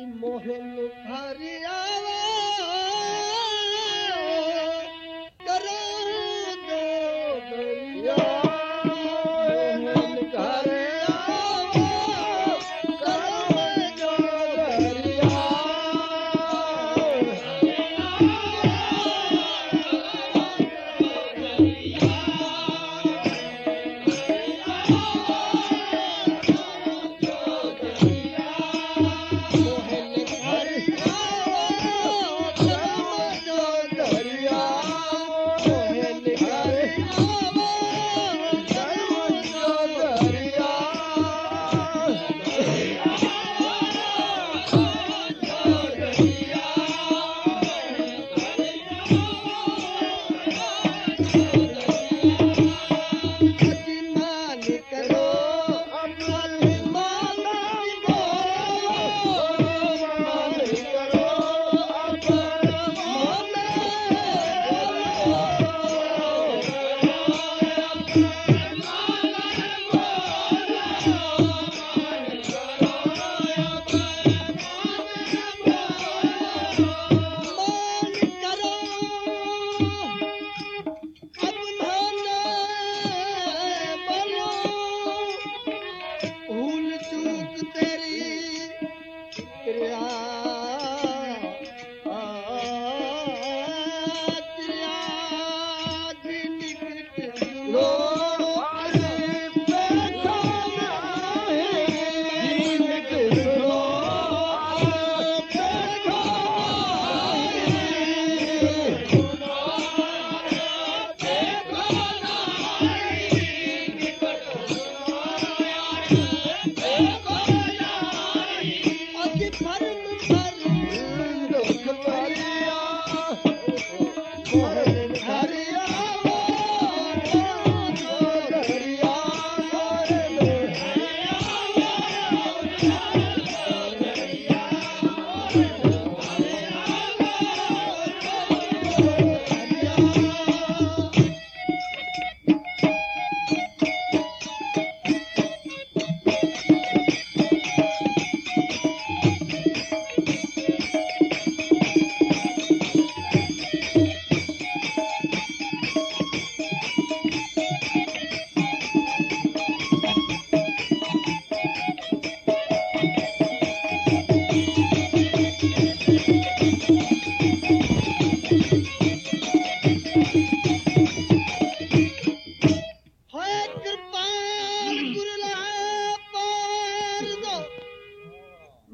मोहन भरिया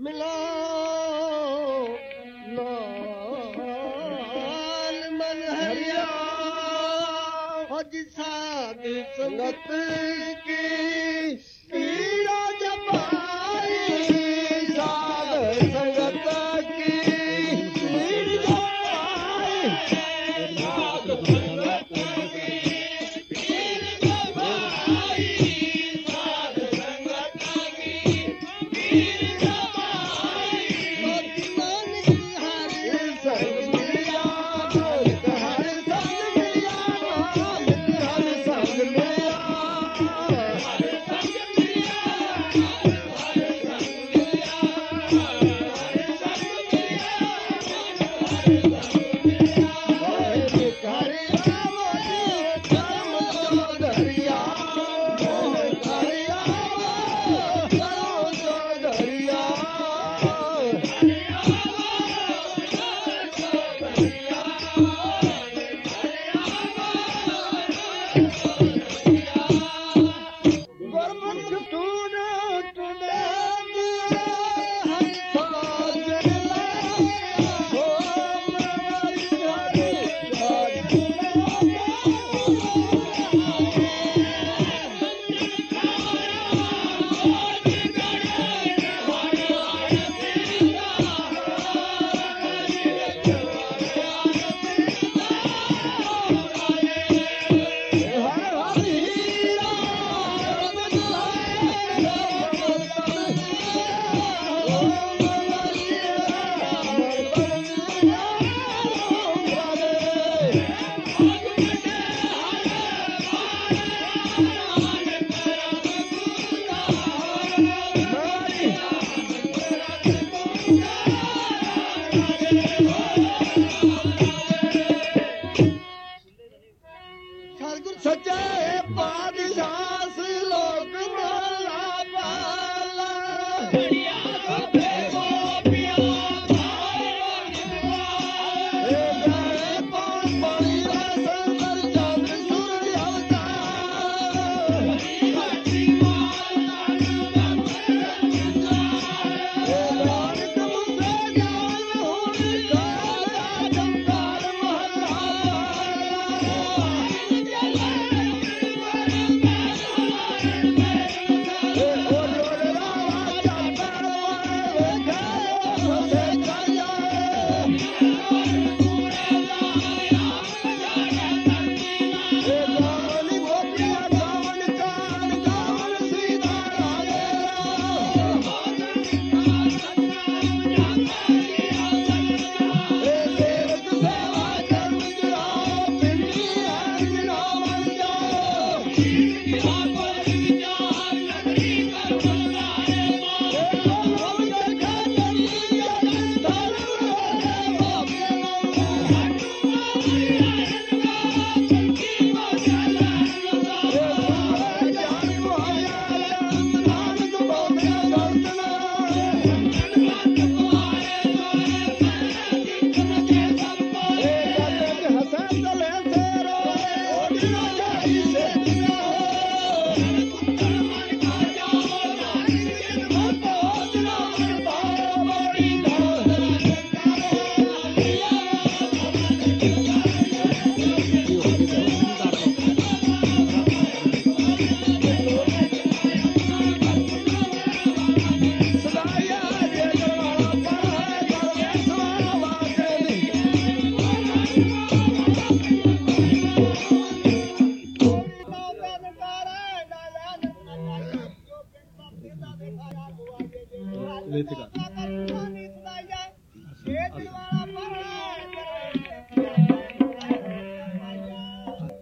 मिला मलियादि सुनत Yeah. 入れてか